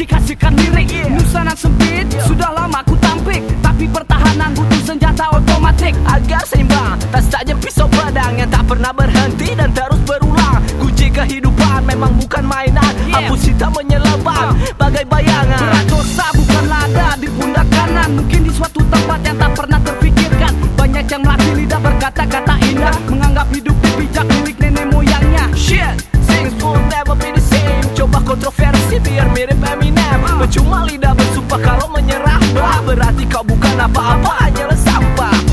Menjikasikan lirik yeah. Nusana sempit yeah. Sudah lama ku tampik Tapi pertahanan butuh senjata otomatik Agar seimbang Tak saja pisau pedang Yang tak pernah berhenti dan terus berulang Kunci kehidupan memang bukan mainan yeah. Aku sita Si biar mirip Eminem. Percuma lidah bersumpah kalau menyerah. Bah Berarti kau bukan apa-apa hanyalah sampah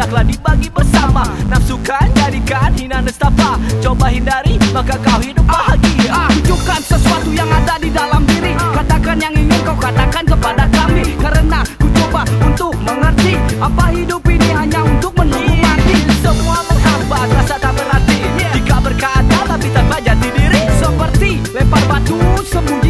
hendaklah dibagi bersama. Nafsukan jadikan hina nestapa Coba hindari maka kau hidup bahagia. Tunjukkan sesuatu yang ada di dalam diri. Katakan yang ingin kau katakan kepada kami. Karena ku coba untuk mengerti Apa hidup ini hanya untuk menunggu mati Semua menghambat rasa tak berarti. Jika berkata tapi tanpa jati diri. Seperti lempar batu sembunyi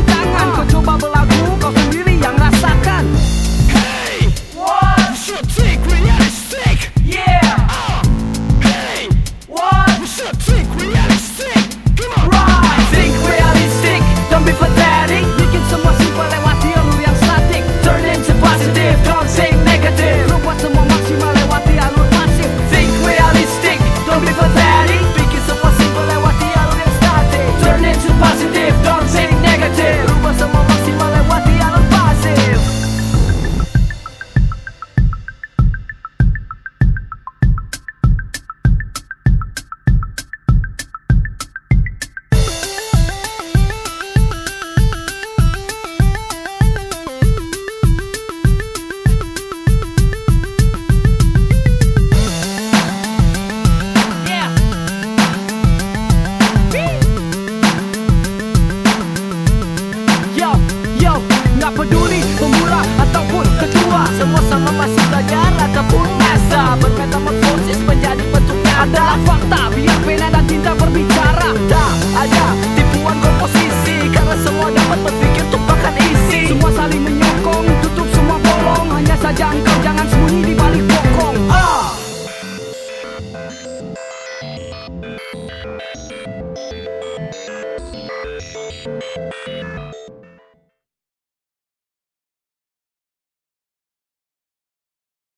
adalah fakta Biar pena dan cinta berbicara. Tak ada tipuan komposisi Karena semua dapat berpikir tumpahkan isi. Semua saling menyokong, tutup semua bolong. Hanya saja engkau jangan sembunyi di balik bokong. Ah.